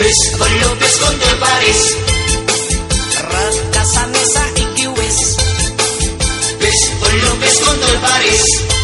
López, con López, con Dolvares. Rascasa, mesa y kiwis. López, con López, con